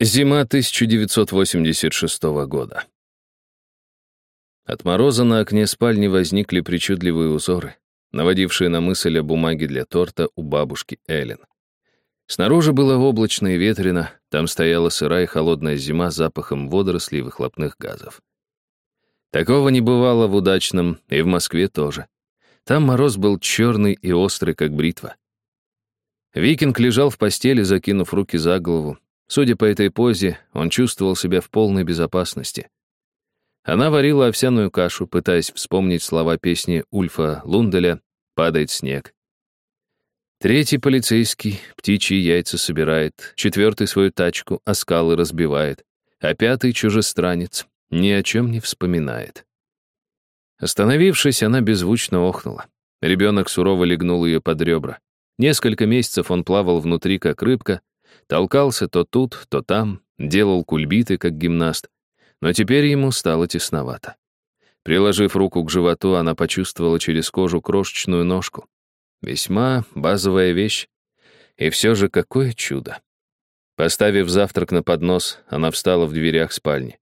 Зима 1986 года. От мороза на окне спальни возникли причудливые узоры, наводившие на мысль о бумаге для торта у бабушки Эллен. Снаружи было облачно и ветрено, там стояла сырая и холодная зима с запахом водорослей и выхлопных газов. Такого не бывало в удачном, и в Москве тоже. Там мороз был черный и острый, как бритва. Викинг лежал в постели, закинув руки за голову, Судя по этой позе, он чувствовал себя в полной безопасности. Она варила овсяную кашу, пытаясь вспомнить слова песни Ульфа Лунделя «Падает снег». Третий полицейский птичьи яйца собирает, четвертый свою тачку о скалы разбивает, а пятый чужестранец ни о чем не вспоминает. Остановившись, она беззвучно охнула. Ребенок сурово легнул ее под ребра. Несколько месяцев он плавал внутри, как рыбка, Толкался то тут, то там, делал кульбиты, как гимнаст. Но теперь ему стало тесновато. Приложив руку к животу, она почувствовала через кожу крошечную ножку. Весьма базовая вещь. И все же какое чудо. Поставив завтрак на поднос, она встала в дверях спальни.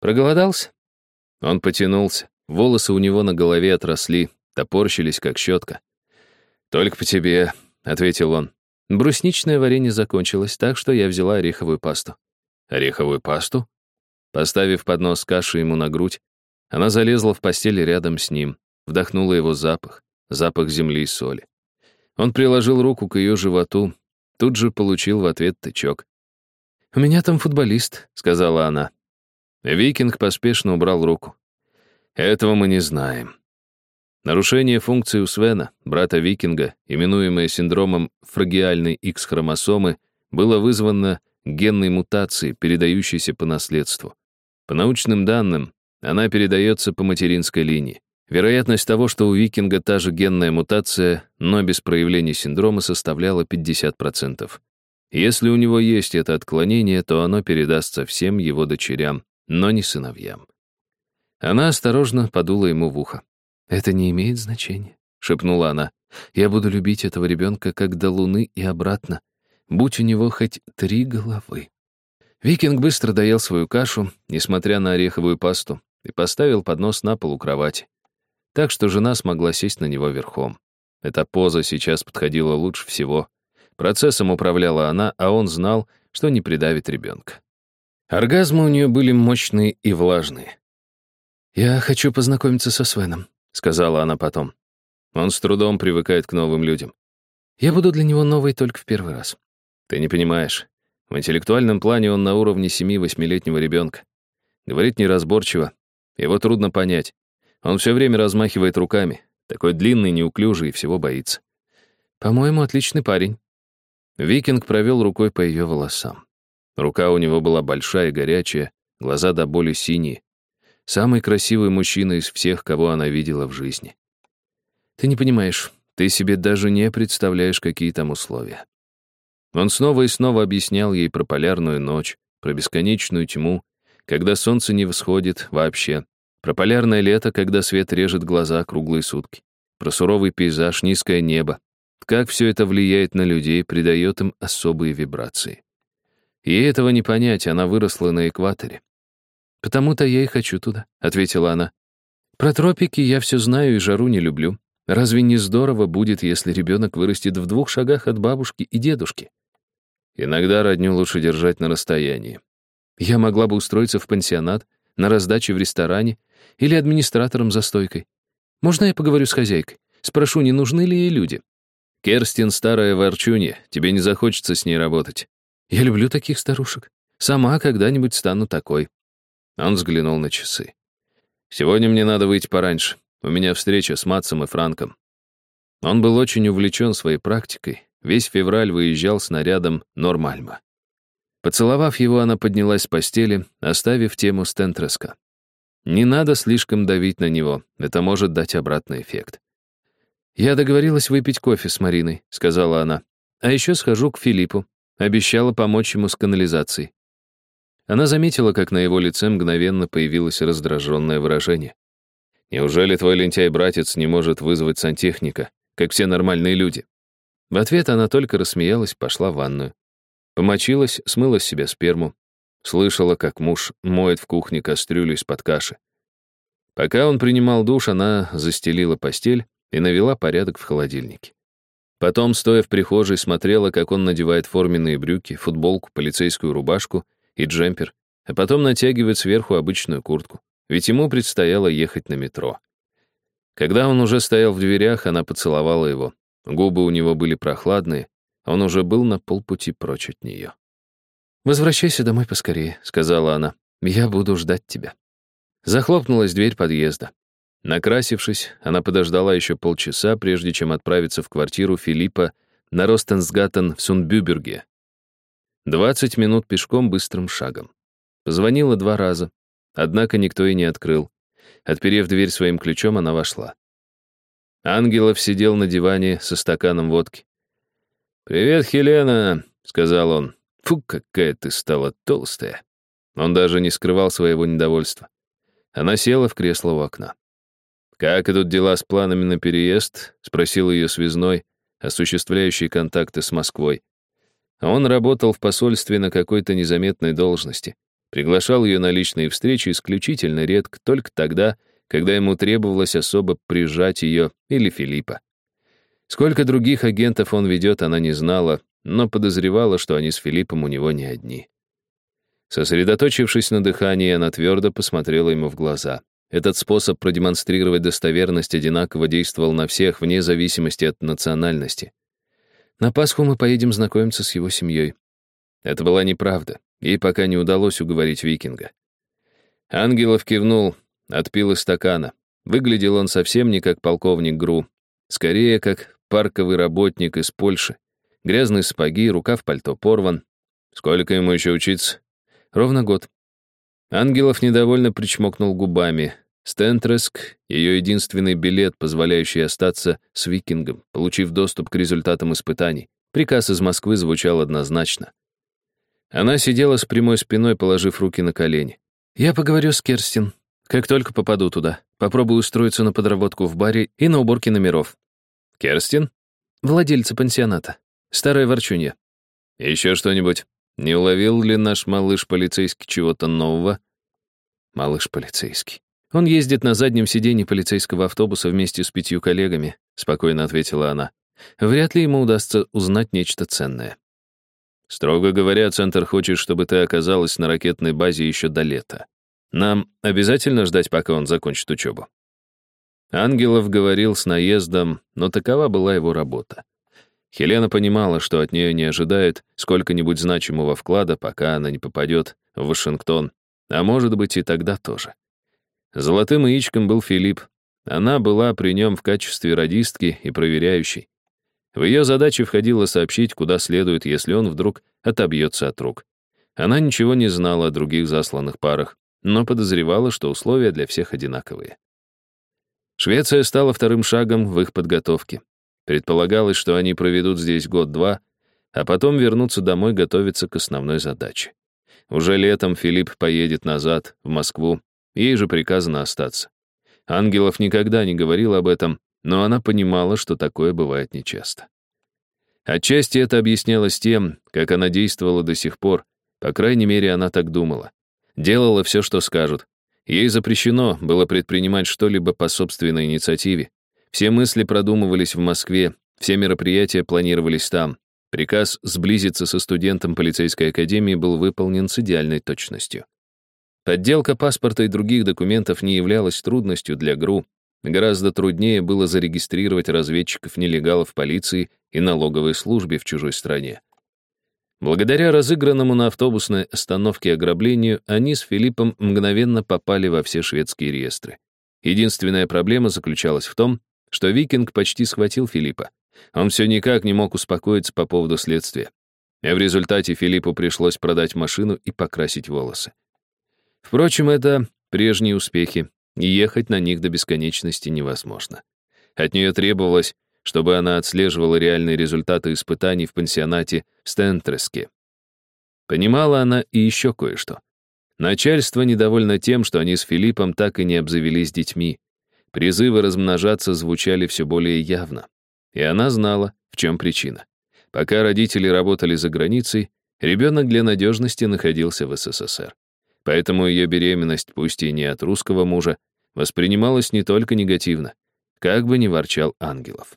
Проголодался? Он потянулся. Волосы у него на голове отросли, топорщились, как щетка. «Только по тебе», — ответил он. Брусничное варенье закончилось, так что я взяла ореховую пасту. Ореховую пасту? Поставив поднос каши ему на грудь, она залезла в постель рядом с ним, вдохнула его запах, запах земли и соли. Он приложил руку к ее животу, тут же получил в ответ тычок. «У меня там футболист», — сказала она. Викинг поспешно убрал руку. «Этого мы не знаем. Нарушение функции у Свена, брата викинга, именуемое синдромом фрагиальной X-хромосомы, было вызвано генной мутацией, передающейся по наследству. По научным данным, она передается по материнской линии. Вероятность того, что у викинга та же генная мутация, но без проявления синдрома, составляла 50%. Если у него есть это отклонение, то оно передастся всем его дочерям, но не сыновьям. Она осторожно подула ему в ухо. «Это не имеет значения», — шепнула она. «Я буду любить этого ребенка как до луны и обратно, будь у него хоть три головы». Викинг быстро доел свою кашу, несмотря на ореховую пасту, и поставил поднос на пол у кровати. Так что жена смогла сесть на него верхом. Эта поза сейчас подходила лучше всего. Процессом управляла она, а он знал, что не придавит ребенка. Оргазмы у нее были мощные и влажные. «Я хочу познакомиться со Свеном», сказала она потом. Он с трудом привыкает к новым людям. Я буду для него новой только в первый раз. Ты не понимаешь. В интеллектуальном плане он на уровне семи-восьмилетнего ребенка. Говорит неразборчиво. Его трудно понять. Он все время размахивает руками. Такой длинный, неуклюжий и всего боится. По-моему, отличный парень. Викинг провел рукой по ее волосам. Рука у него была большая и горячая, глаза до боли синие. Самый красивый мужчина из всех, кого она видела в жизни. Ты не понимаешь, ты себе даже не представляешь, какие там условия. Он снова и снова объяснял ей про полярную ночь, про бесконечную тьму, когда солнце не восходит вообще, про полярное лето, когда свет режет глаза круглые сутки, про суровый пейзаж, низкое небо, как все это влияет на людей, придает им особые вибрации. Ей этого не понять, она выросла на экваторе. «Потому-то я и хочу туда», — ответила она. «Про тропики я все знаю и жару не люблю. Разве не здорово будет, если ребенок вырастет в двух шагах от бабушки и дедушки?» Иногда родню лучше держать на расстоянии. Я могла бы устроиться в пансионат, на раздаче в ресторане или администратором за стойкой. Можно я поговорю с хозяйкой? Спрошу, не нужны ли ей люди? Керстин старая ворчунья, тебе не захочется с ней работать. Я люблю таких старушек. Сама когда-нибудь стану такой. Он взглянул на часы. «Сегодня мне надо выйти пораньше. У меня встреча с Матсом и Франком». Он был очень увлечен своей практикой. Весь февраль выезжал с нарядом Нормальма. Поцеловав его, она поднялась с постели, оставив тему Стентреска. Не надо слишком давить на него, это может дать обратный эффект. «Я договорилась выпить кофе с Мариной», — сказала она. «А еще схожу к Филиппу. Обещала помочь ему с канализацией. Она заметила, как на его лице мгновенно появилось раздраженное выражение. «Неужели твой лентяй-братец не может вызвать сантехника, как все нормальные люди?» В ответ она только рассмеялась, пошла в ванную. Помочилась, смыла с себя сперму. Слышала, как муж моет в кухне кастрюлю из-под каши. Пока он принимал душ, она застелила постель и навела порядок в холодильнике. Потом, стоя в прихожей, смотрела, как он надевает форменные брюки, футболку, полицейскую рубашку и джемпер, а потом натягивает сверху обычную куртку, ведь ему предстояло ехать на метро. Когда он уже стоял в дверях, она поцеловала его. Губы у него были прохладные, он уже был на полпути прочь от нее. «Возвращайся домой поскорее», — сказала она. «Я буду ждать тебя». Захлопнулась дверь подъезда. Накрасившись, она подождала еще полчаса, прежде чем отправиться в квартиру Филиппа на Ростенсгаттен в Сундбюберге. Двадцать минут пешком быстрым шагом. Позвонила два раза, однако никто и не открыл. Отперев дверь своим ключом, она вошла. Ангелов сидел на диване со стаканом водки. «Привет, Хелена», — сказал он. «Фу, какая ты стала толстая». Он даже не скрывал своего недовольства. Она села в кресло у окна. «Как идут дела с планами на переезд?» — спросил ее связной, осуществляющий контакты с Москвой. Он работал в посольстве на какой-то незаметной должности. Приглашал ее на личные встречи исключительно редко, только тогда, когда ему требовалось особо прижать ее или Филиппа. Сколько других агентов он ведет, она не знала, но подозревала, что они с Филиппом у него не одни. Сосредоточившись на дыхании, она твердо посмотрела ему в глаза. Этот способ продемонстрировать достоверность одинаково действовал на всех, вне зависимости от национальности. На Пасху мы поедем знакомиться с его семьей. Это была неправда. Ей пока не удалось уговорить викинга. Ангелов кивнул, отпил из стакана. Выглядел он совсем не как полковник ГРУ, скорее как парковый работник из Польши. Грязные сапоги, в пальто порван. Сколько ему еще учиться? Ровно год. Ангелов недовольно причмокнул губами. Стентреск — ее единственный билет, позволяющий остаться с викингом, получив доступ к результатам испытаний. Приказ из Москвы звучал однозначно. Она сидела с прямой спиной, положив руки на колени. «Я поговорю с Керстин. Как только попаду туда. Попробую устроиться на подработку в баре и на уборке номеров». «Керстин?» «Владельца пансионата. Старая ворчунья». «Еще что-нибудь?» Не уловил ли наш малыш полицейский чего-то нового? Малыш полицейский. Он ездит на заднем сиденье полицейского автобуса вместе с пятью коллегами, спокойно ответила она. Вряд ли ему удастся узнать нечто ценное. Строго говоря, Центр хочет, чтобы ты оказалась на ракетной базе еще до лета. Нам обязательно ждать, пока он закончит учебу. Ангелов говорил с наездом, но такова была его работа. Хелена понимала, что от нее не ожидает сколько-нибудь значимого вклада, пока она не попадет в Вашингтон, а может быть и тогда тоже. Золотым яичком был Филипп. Она была при нем в качестве радистки и проверяющей. В ее задачи входило сообщить, куда следует, если он вдруг отобьется от рук. Она ничего не знала о других засланных парах, но подозревала, что условия для всех одинаковые. Швеция стала вторым шагом в их подготовке. Предполагалось, что они проведут здесь год-два, а потом вернутся домой готовиться к основной задаче. Уже летом Филипп поедет назад, в Москву, ей же приказано остаться. Ангелов никогда не говорил об этом, но она понимала, что такое бывает нечасто. Отчасти это объяснялось тем, как она действовала до сих пор, по крайней мере, она так думала. Делала все, что скажут. Ей запрещено было предпринимать что-либо по собственной инициативе, все мысли продумывались в Москве, все мероприятия планировались там. Приказ сблизиться со студентом полицейской академии был выполнен с идеальной точностью. Подделка паспорта и других документов не являлась трудностью для ГРУ. Гораздо труднее было зарегистрировать разведчиков-нелегалов полиции и налоговой службе в чужой стране. Благодаря разыгранному на автобусной остановке ограблению, они с Филиппом мгновенно попали во все шведские реестры. Единственная проблема заключалась в том, что викинг почти схватил Филиппа. Он все никак не мог успокоиться по поводу следствия. А в результате Филиппу пришлось продать машину и покрасить волосы. Впрочем, это прежние успехи, и ехать на них до бесконечности невозможно. От нее требовалось, чтобы она отслеживала реальные результаты испытаний в пансионате в Стентреске. Понимала она и еще кое-что. Начальство недовольно тем, что они с Филиппом так и не обзавелись детьми. Призывы размножаться звучали все более явно. И она знала, в чем причина. Пока родители работали за границей, Ребенок для надежности находился в СССР. Поэтому ее беременность, пусть и не от русского мужа, воспринималась не только негативно, как бы ни ворчал Ангелов.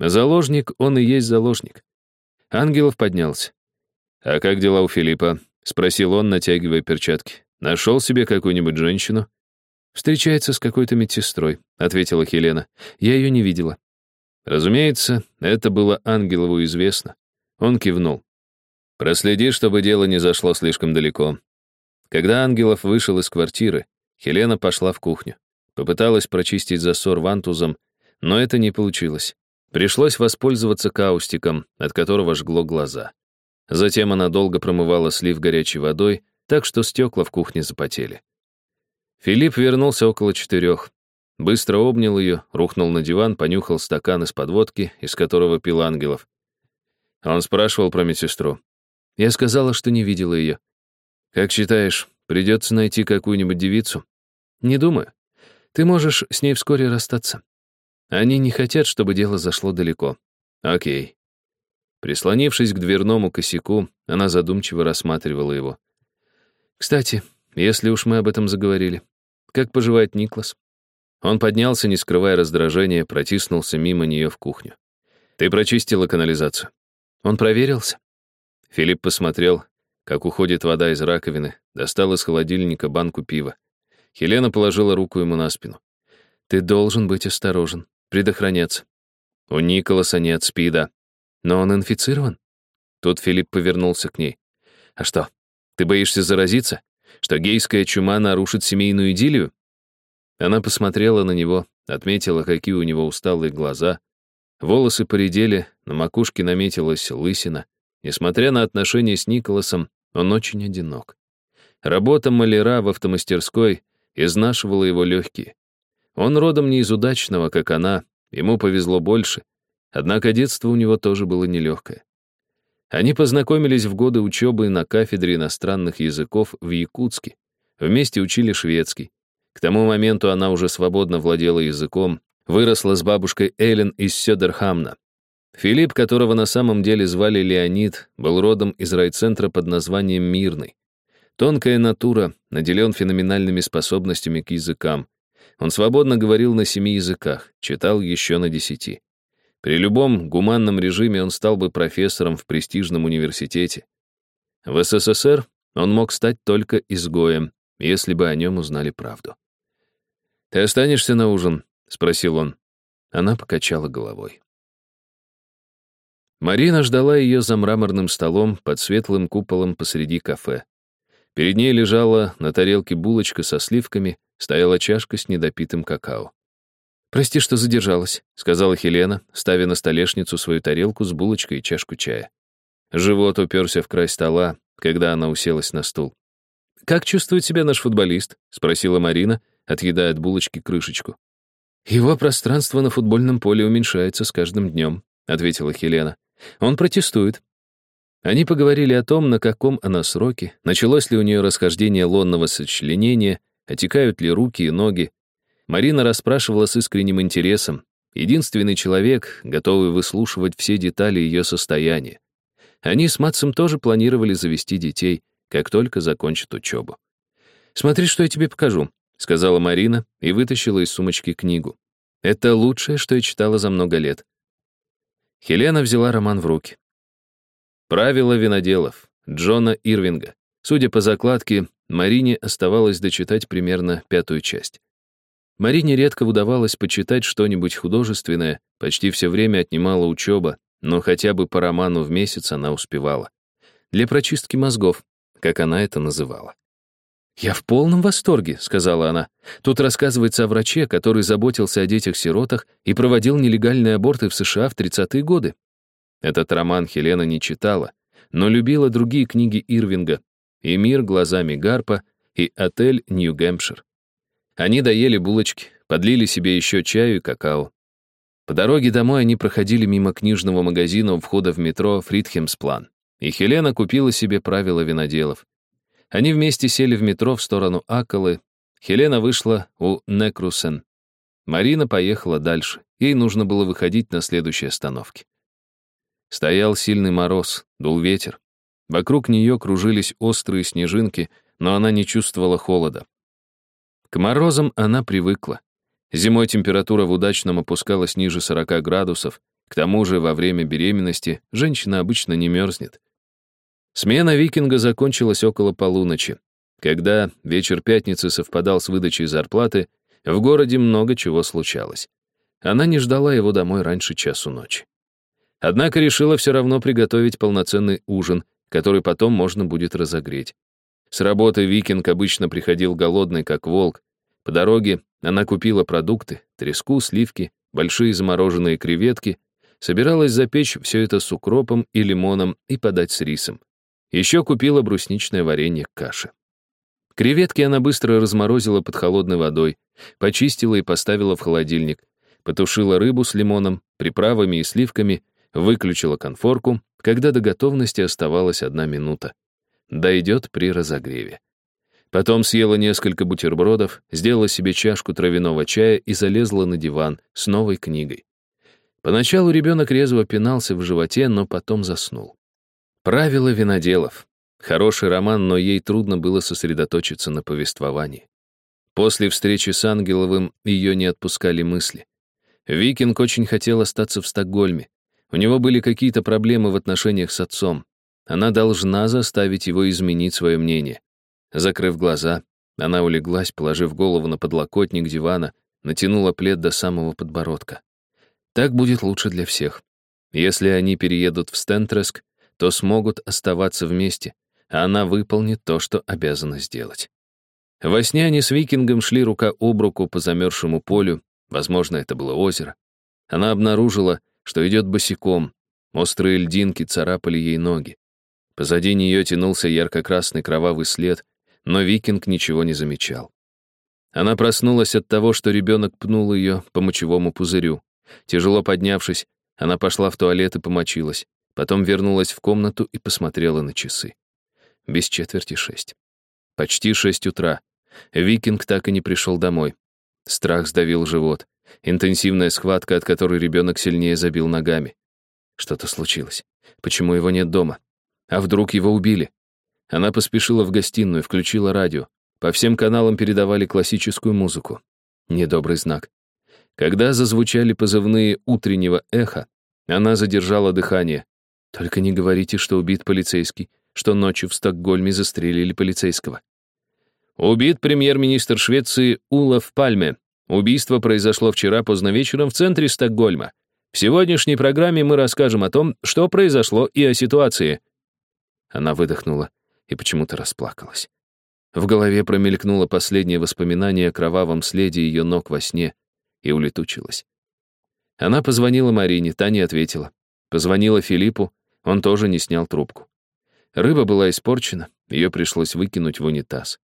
Заложник, он и есть заложник. Ангелов поднялся. «А как дела у Филиппа?» — спросил он, натягивая перчатки. «Нашел себе какую-нибудь женщину?» «Встречается с какой-то медсестрой», — ответила Хелена. «Я ее не видела». Разумеется, это было Ангелову известно. Он кивнул. «Проследи, чтобы дело не зашло слишком далеко». Когда Ангелов вышел из квартиры, Хелена пошла в кухню. Попыталась прочистить засор вантузом, но это не получилось. Пришлось воспользоваться каустиком, от которого жгло глаза. Затем она долго промывала слив горячей водой, так что стекла в кухне запотели. Филипп вернулся около четырех. Быстро обнял ее, рухнул на диван, понюхал стакан из подводки, из которого пил ангелов. Он спрашивал про медсестру. Я сказала, что не видела ее. «Как считаешь, придется найти какую-нибудь девицу?» «Не думаю. Ты можешь с ней вскоре расстаться. Они не хотят, чтобы дело зашло далеко. Окей». Прислонившись к дверному косяку, она задумчиво рассматривала его. «Кстати, если уж мы об этом заговорили. Как поживает Никлас? Он поднялся, не скрывая раздражения, протиснулся мимо нее в кухню. Ты прочистила канализацию. Он проверился. Филипп посмотрел, как уходит вода из раковины, достал из холодильника банку пива. Хелена положила руку ему на спину. Ты должен быть осторожен, предохраняться. У Николаса нет спида. Но он инфицирован. Тут Филипп повернулся к ней. А что, ты боишься заразиться? Что гейская чума нарушит семейную идиллию? Она посмотрела на него, отметила, какие у него усталые глаза. Волосы поредели, на макушке наметилась лысина. Несмотря на отношения с Николасом, он очень одинок. Работа маляра в автомастерской изнашивала его легкие. Он родом не из удачного, как она, ему повезло больше, однако детство у него тоже было нелегкое. Они познакомились в годы учебы на кафедре иностранных языков в Якутске. Вместе учили шведский. К тому моменту она уже свободно владела языком, выросла с бабушкой Эллен из Сёдерхамна. Филипп, которого на самом деле звали Леонид, был родом из райцентра под названием Мирный. Тонкая натура, наделен феноменальными способностями к языкам. Он свободно говорил на семи языках, читал еще на десяти. При любом гуманном режиме он стал бы профессором в престижном университете. В СССР он мог стать только изгоем, если бы о нем узнали правду. «Ты останешься на ужин?» — спросил он. Она покачала головой. Марина ждала ее за мраморным столом под светлым куполом посреди кафе. Перед ней лежала на тарелке булочка со сливками, стояла чашка с недопитым какао. «Прости, что задержалась», — сказала Хелена, ставя на столешницу свою тарелку с булочкой и чашку чая. Живот уперся в край стола, когда она уселась на стул. «Как чувствует себя наш футболист?» — спросила Марина, отъедая от булочки крышечку. «Его пространство на футбольном поле уменьшается с каждым днем», — ответила Хелена. «Он протестует». Они поговорили о том, на каком она сроке, началось ли у нее расхождение лонного сочленения, отекают ли руки и ноги, Марина расспрашивала с искренним интересом. Единственный человек, готовый выслушивать все детали ее состояния. Они с Матсом тоже планировали завести детей, как только закончат учебу. «Смотри, что я тебе покажу», — сказала Марина и вытащила из сумочки книгу. «Это лучшее, что я читала за много лет». Хелена взяла роман в руки. «Правила виноделов» Джона Ирвинга. Судя по закладке, Марине оставалось дочитать примерно пятую часть. Марине редко удавалось почитать что-нибудь художественное, почти все время отнимала учеба, но хотя бы по роману в месяц она успевала. Для прочистки мозгов, как она это называла. «Я в полном восторге», — сказала она. «Тут рассказывается о враче, который заботился о детях-сиротах и проводил нелегальные аборты в США в 30-е годы». Этот роман Хелена не читала, но любила другие книги Ирвинга «И мир глазами Гарпа» и «Отель Нью-Гэмпшир». Они доели булочки, подлили себе еще чаю и какао. По дороге домой они проходили мимо книжного магазина у входа в метро Фридхемсплан, и Хелена купила себе правила виноделов. Они вместе сели в метро в сторону Аколы. Хелена вышла у Некрусен. Марина поехала дальше. Ей нужно было выходить на следующей остановке. Стоял сильный мороз, дул ветер. Вокруг нее кружились острые снежинки, но она не чувствовала холода. К морозам она привыкла. Зимой температура в удачном опускалась ниже 40 градусов, к тому же во время беременности женщина обычно не мерзнет. Смена викинга закончилась около полуночи. Когда вечер пятницы совпадал с выдачей зарплаты, в городе много чего случалось. Она не ждала его домой раньше часу ночи. Однако решила все равно приготовить полноценный ужин, который потом можно будет разогреть. С работы викинг обычно приходил голодный, как волк. По дороге она купила продукты, треску, сливки, большие замороженные креветки, собиралась запечь все это с укропом и лимоном и подать с рисом. Еще купила брусничное варенье к каше. Креветки она быстро разморозила под холодной водой, почистила и поставила в холодильник, потушила рыбу с лимоном, приправами и сливками, выключила конфорку, когда до готовности оставалась одна минута. Дойдет при разогреве. Потом съела несколько бутербродов, сделала себе чашку травяного чая и залезла на диван с новой книгой. Поначалу ребенок резво пинался в животе, но потом заснул. Правила виноделов. Хороший роман, но ей трудно было сосредоточиться на повествовании. После встречи с Ангеловым ее не отпускали мысли. Викинг очень хотел остаться в Стокгольме. У него были какие-то проблемы в отношениях с отцом. Она должна заставить его изменить свое мнение. Закрыв глаза, она улеглась, положив голову на подлокотник дивана, натянула плед до самого подбородка. Так будет лучше для всех. Если они переедут в Стентреск, то смогут оставаться вместе, а она выполнит то, что обязана сделать. Во сне они с викингом шли рука об руку по замерзшему полю, возможно, это было озеро. Она обнаружила, что идет босиком, острые льдинки царапали ей ноги. Позади нее тянулся ярко-красный кровавый след, но викинг ничего не замечал. Она проснулась от того, что ребенок пнул ее по мочевому пузырю. Тяжело поднявшись, она пошла в туалет и помочилась. Потом вернулась в комнату и посмотрела на часы. Без четверти шесть. Почти шесть утра. Викинг так и не пришел домой. Страх сдавил живот. Интенсивная схватка, от которой ребенок сильнее забил ногами. Что-то случилось. Почему его нет дома? А вдруг его убили? Она поспешила в гостиную, включила радио. По всем каналам передавали классическую музыку. Недобрый знак. Когда зазвучали позывные утреннего эха, она задержала дыхание. Только не говорите, что убит полицейский, что ночью в Стокгольме застрелили полицейского. Убит премьер-министр Швеции Улов Пальме. Убийство произошло вчера поздно вечером в центре Стокгольма. В сегодняшней программе мы расскажем о том, что произошло и о ситуации. Она выдохнула и почему-то расплакалась. В голове промелькнуло последнее воспоминание о кровавом следе ее ног во сне и улетучилась. Она позвонила Марине, та не ответила. Позвонила Филиппу, он тоже не снял трубку. Рыба была испорчена, ее пришлось выкинуть в унитаз.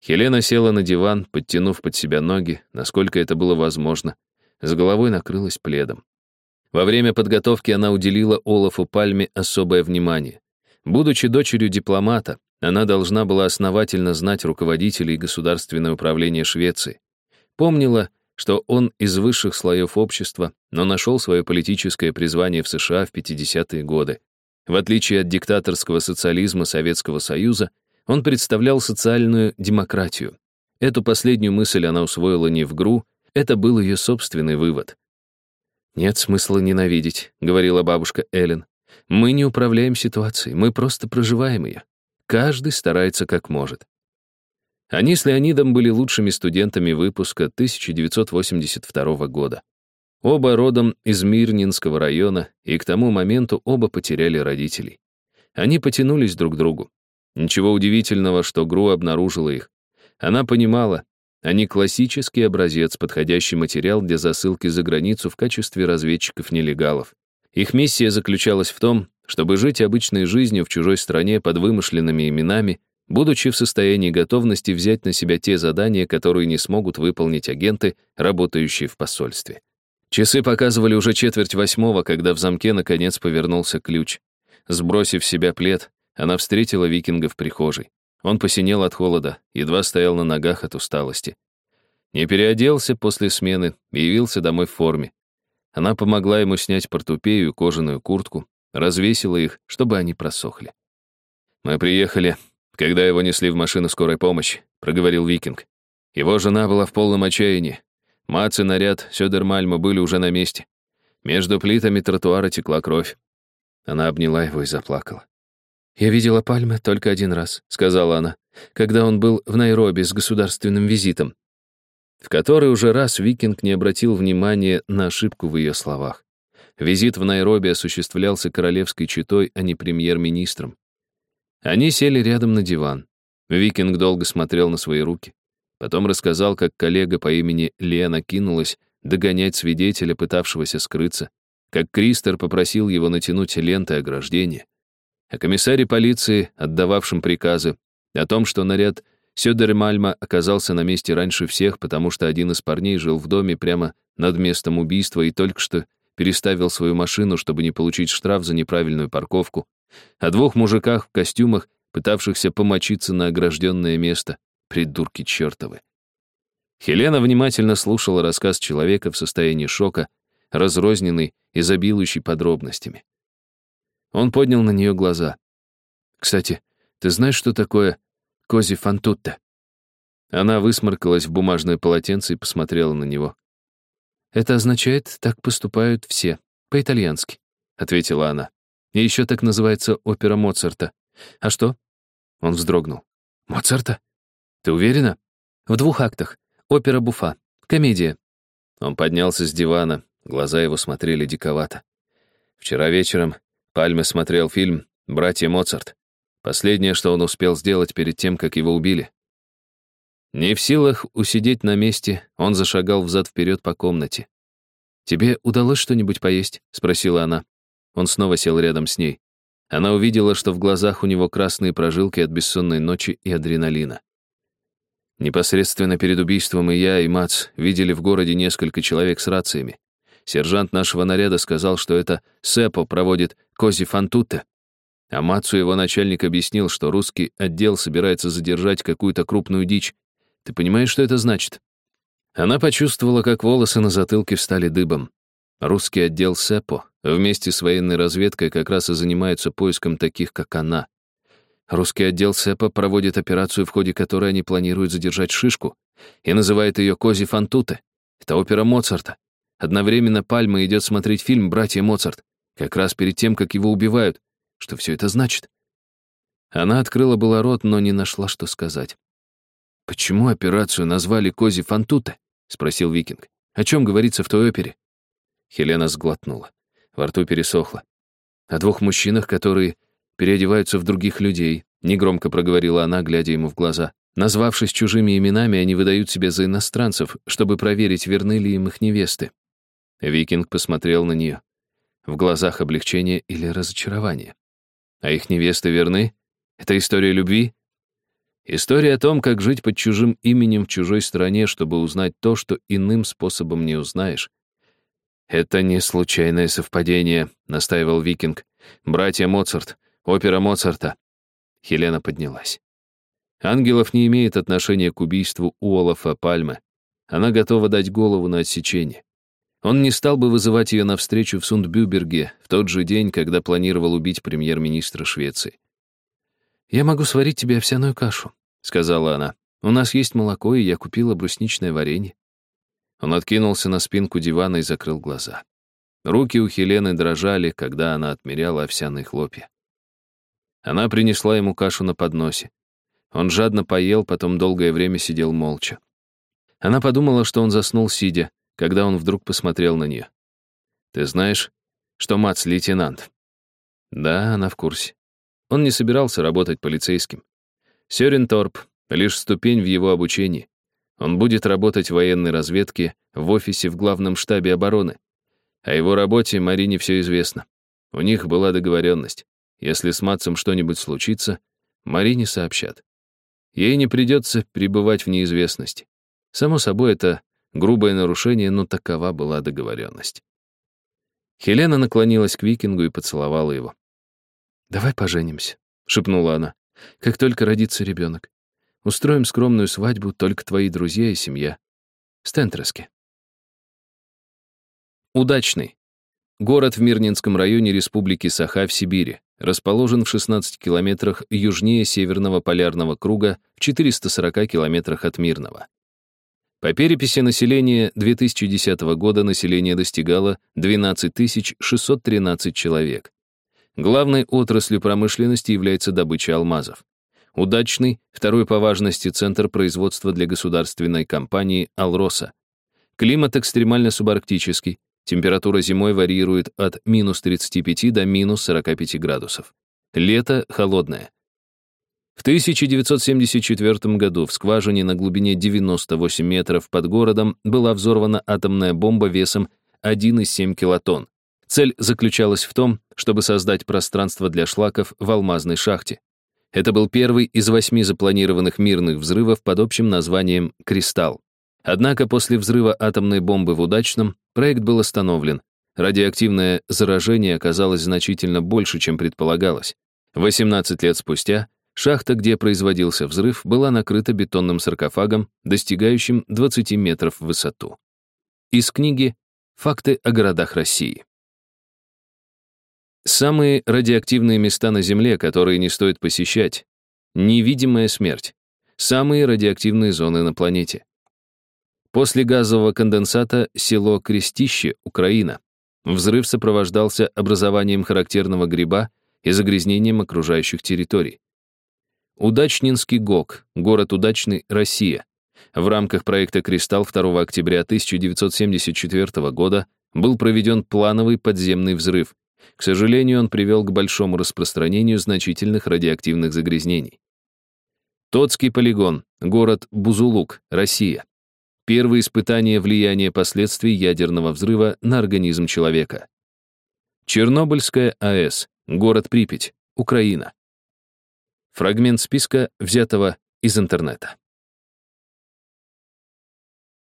Хелена села на диван, подтянув под себя ноги, насколько это было возможно. С головой накрылась пледом. Во время подготовки она уделила Олафу Пальме особое внимание. Будучи дочерью дипломата, она должна была основательно знать руководителей государственного управления Швеции. Помнила, что он из высших слоев общества, но нашел свое политическое призвание в США в 50-е годы. В отличие от диктаторского социализма Советского Союза, он представлял социальную демократию. Эту последнюю мысль она усвоила не в ГРУ, это был ее собственный вывод. «Нет смысла ненавидеть», — говорила бабушка Эллен. Мы не управляем ситуацией, мы просто проживаем ее. Каждый старается как может. Они с Леонидом были лучшими студентами выпуска 1982 года. Оба родом из Мирнинского района, и к тому моменту оба потеряли родителей. Они потянулись друг к другу. Ничего удивительного, что Гру обнаружила их. Она понимала, они классический образец, подходящий материал для засылки за границу в качестве разведчиков-нелегалов. Их миссия заключалась в том, чтобы жить обычной жизнью в чужой стране под вымышленными именами, будучи в состоянии готовности взять на себя те задания, которые не смогут выполнить агенты, работающие в посольстве. Часы показывали уже четверть восьмого, когда в замке наконец повернулся ключ. Сбросив с себя плед, она встретила викинга в прихожей. Он посинел от холода, едва стоял на ногах от усталости. Не переоделся после смены явился домой в форме. Она помогла ему снять портупею и кожаную куртку, развесила их, чтобы они просохли. «Мы приехали, когда его несли в машину скорой помощи», — проговорил Викинг. Его жена была в полном отчаянии. Мац и наряд Сёдермальма были уже на месте. Между плитами тротуара текла кровь. Она обняла его и заплакала. «Я видела Пальмы только один раз», — сказала она, «когда он был в Найроби с государственным визитом». В который уже раз Викинг не обратил внимания на ошибку в ее словах. Визит в Найроби осуществлялся королевской четой, а не премьер-министром. Они сели рядом на диван. Викинг долго смотрел на свои руки. Потом рассказал, как коллега по имени Лена кинулась догонять свидетеля, пытавшегося скрыться, как Кристер попросил его натянуть ленты ограждения, о комиссаре полиции, отдававшем приказы, о том, что наряд Сёдермальма оказался на месте раньше всех, потому что один из парней жил в доме прямо над местом убийства и только что переставил свою машину, чтобы не получить штраф за неправильную парковку, о двух мужиках в костюмах, пытавшихся помочиться на огражденное место, придурки чертовы. Хелена внимательно слушала рассказ человека в состоянии шока, разрозненный, изобилующий подробностями. Он поднял на нее глаза. «Кстати, ты знаешь, что такое кози фантутте?» Она высморкалась в бумажное полотенце и посмотрела на него. «Это означает, так поступают все, по-итальянски», — ответила она. «И еще так называется опера Моцарта. А что?» Он вздрогнул. «Моцарта? Ты уверена?» «В двух актах. Опера Буфа. Комедия». Он поднялся с дивана, глаза его смотрели диковато. Вчера вечером Пальме смотрел фильм «Братья Моцарт». Последнее, что он успел сделать перед тем, как его убили. Не в силах усидеть на месте, он зашагал взад-вперед по комнате. «Тебе удалось что-нибудь поесть?» — спросила она. Он снова сел рядом с ней. Она увидела, что в глазах у него красные прожилки от бессонной ночи и адреналина. Непосредственно перед убийством и я, и Мац видели в городе несколько человек с рациями. Сержант нашего наряда сказал, что это Сепо проводит Кози Фантуте. А Мацу его начальник объяснил, что русский отдел собирается задержать какую-то крупную дичь. Ты понимаешь, что это значит? Она почувствовала, как волосы на затылке встали дыбом. Русский отдел СЭПО вместе с военной разведкой как раз и занимаются поиском таких, как она. Русский отдел СЭПа проводит операцию, в ходе которой они планируют задержать Шишку и называет ее Кози Фантуте. Это опера Моцарта. Одновременно Пальма идет смотреть фильм «Братья Моцарт», как раз перед тем, как его убивают. Что все это значит? Она открыла было рот, но не нашла, что сказать. «Почему операцию назвали Кози Фантуте?» — спросил Викинг. «О чем говорится в той опере?» Хелена сглотнула. Во рту пересохло. О двух мужчинах, которые переодеваются в других людей, негромко проговорила она, глядя ему в глаза. Назвавшись чужими именами, они выдают себя за иностранцев, чтобы проверить, верны ли им их невесты. Викинг посмотрел на нее. В глазах облегчение или разочарование. А их невесты верны? Это история любви? История о том, как жить под чужим именем в чужой стране, чтобы узнать то, что иным способом не узнаешь. «Это не случайное совпадение», — настаивал Викинг. «Братья Моцарт, опера Моцарта». Хелена поднялась. Ангелов не имеет отношения к убийству Уолафа Пальмы. Она готова дать голову на отсечение. Он не стал бы вызывать ее на встречу в Сундбюберге в тот же день, когда планировал убить премьер-министра Швеции. «Я могу сварить тебе овсяную кашу», — сказала она. «У нас есть молоко, и я купила брусничное варенье». Он откинулся на спинку дивана и закрыл глаза. Руки у Хелены дрожали, когда она отмеряла овсяные хлопья. Она принесла ему кашу на подносе. Он жадно поел, потом долгое время сидел молча. Она подумала, что он заснул сидя, когда он вдруг посмотрел на нее. «Ты знаешь, что Мац — лейтенант?» Да, она в курсе. Он не собирался работать полицейским. Сёренторп — лишь ступень в его обучении. Он будет работать в военной разведке в офисе в главном штабе обороны. О его работе Марине все известно. У них была договоренность. Если с Матцем что-нибудь случится, Марине сообщат. Ей не придется пребывать в неизвестности. Само собой, это Грубое нарушение, но такова была договоренность. Хелена наклонилась к викингу и поцеловала его. «Давай поженимся», — шепнула она, — «как только родится ребенок. Устроим скромную свадьбу, только твои друзья и семья. Стентреске». Удачный. Город в Мирнинском районе Республики Саха в Сибири. Расположен в 16 километрах южнее Северного полярного круга в 440 километрах от Мирного. По переписи населения 2010 года население достигало 12 613 человек. Главной отраслью промышленности является добыча алмазов. Удачный, второй по важности центр производства для государственной компании «Алроса». Климат экстремально субарктический, температура зимой варьирует от минус 35 до минус 45 градусов. Лето холодное. В 1974 году в скважине на глубине 98 метров под городом была взорвана атомная бомба весом 1,7 килотонн. Цель заключалась в том, чтобы создать пространство для шлаков в алмазной шахте. Это был первый из восьми запланированных мирных взрывов под общим названием «Кристалл». Однако после взрыва атомной бомбы в Удачном проект был остановлен. Радиоактивное заражение оказалось значительно больше, чем предполагалось. 18 лет спустя шахта, где производился взрыв, была накрыта бетонным саркофагом, достигающим 20 метров в высоту. Из книги «Факты о городах России». Самые радиоактивные места на Земле, которые не стоит посещать. Невидимая смерть. Самые радиоактивные зоны на планете. После газового конденсата село Крестище, Украина. Взрыв сопровождался образованием характерного гриба и загрязнением окружающих территорий. Удачнинский ГОК, город Удачный, Россия. В рамках проекта «Кристалл» 2 октября 1974 года был проведен плановый подземный взрыв, к сожалению, он привел к большому распространению значительных радиоактивных загрязнений. Тотский полигон, город Бузулук, Россия. Первые испытания влияния последствий ядерного взрыва на организм человека. Чернобыльская АЭС, город Припять, Украина. Фрагмент списка, взятого из интернета.